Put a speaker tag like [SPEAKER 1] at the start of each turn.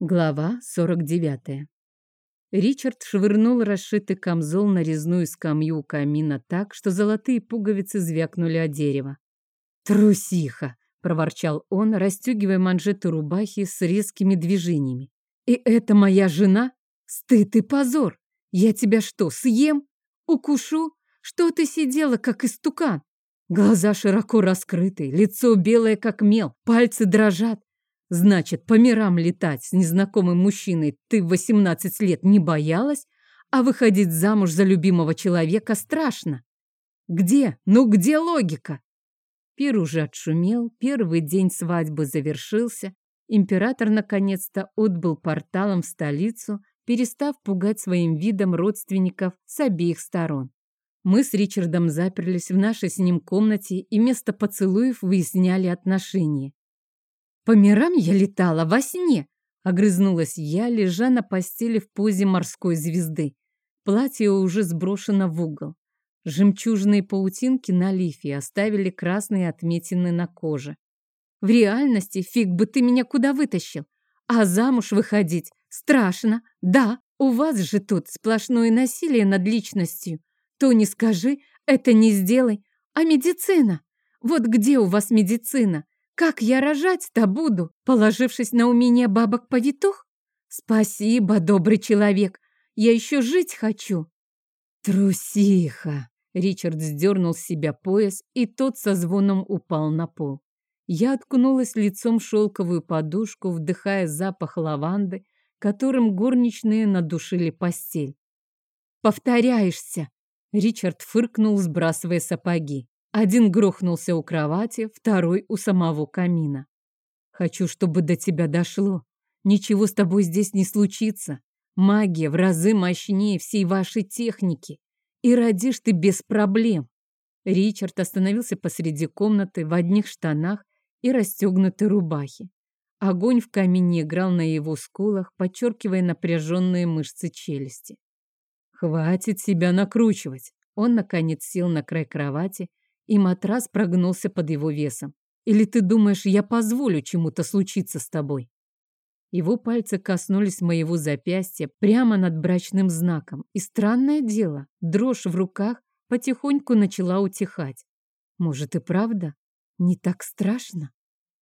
[SPEAKER 1] Глава 49. Ричард швырнул расшитый камзол на резную скамью у камина так, что золотые пуговицы звякнули о дерево. «Трусиха!» — проворчал он, расстегивая манжеты рубахи с резкими движениями. «И это моя жена? Стыд и позор! Я тебя что, съем? Укушу? Что ты сидела, как истукан? Глаза широко раскрыты, лицо белое, как мел, пальцы дрожат. Значит, по мирам летать с незнакомым мужчиной ты в 18 лет не боялась, а выходить замуж за любимого человека страшно. Где? Ну где логика? Пир уже отшумел, первый день свадьбы завершился, император наконец-то отбыл порталом в столицу, перестав пугать своим видом родственников с обеих сторон. Мы с Ричардом заперлись в нашей с ним комнате и вместо поцелуев выясняли отношения. По мирам я летала во сне, огрызнулась я, лежа на постели в позе морской звезды. Платье уже сброшено в угол. Жемчужные паутинки на лифе оставили красные отметины на коже. В реальности фиг бы ты меня куда вытащил. А замуж выходить страшно. Да, у вас же тут сплошное насилие над личностью. То не скажи, это не сделай. А медицина? Вот где у вас медицина? Как я рожать-то буду, положившись на умение бабок-повитух? Спасибо, добрый человек, я еще жить хочу. Трусиха! Ричард сдернул с себя пояс, и тот со звоном упал на пол. Я откнулась лицом в шелковую подушку, вдыхая запах лаванды, которым горничные надушили постель. «Повторяешься!» Ричард фыркнул, сбрасывая сапоги. Один грохнулся у кровати, второй у самого камина. Хочу, чтобы до тебя дошло. Ничего с тобой здесь не случится. Магия в разы мощнее всей вашей техники. И родишь ты без проблем. Ричард остановился посреди комнаты в одних штанах и расстегнутой рубахе. Огонь в камине играл на его скулах, подчеркивая напряженные мышцы челюсти. «Хватит себя накручивать!» Он, наконец, сел на край кровати и матрас прогнулся под его весом. Или ты думаешь, я позволю чему-то случиться с тобой? Его пальцы коснулись моего запястья прямо над брачным знаком. И странное дело, дрожь в руках потихоньку начала утихать. Может и правда? Не так страшно?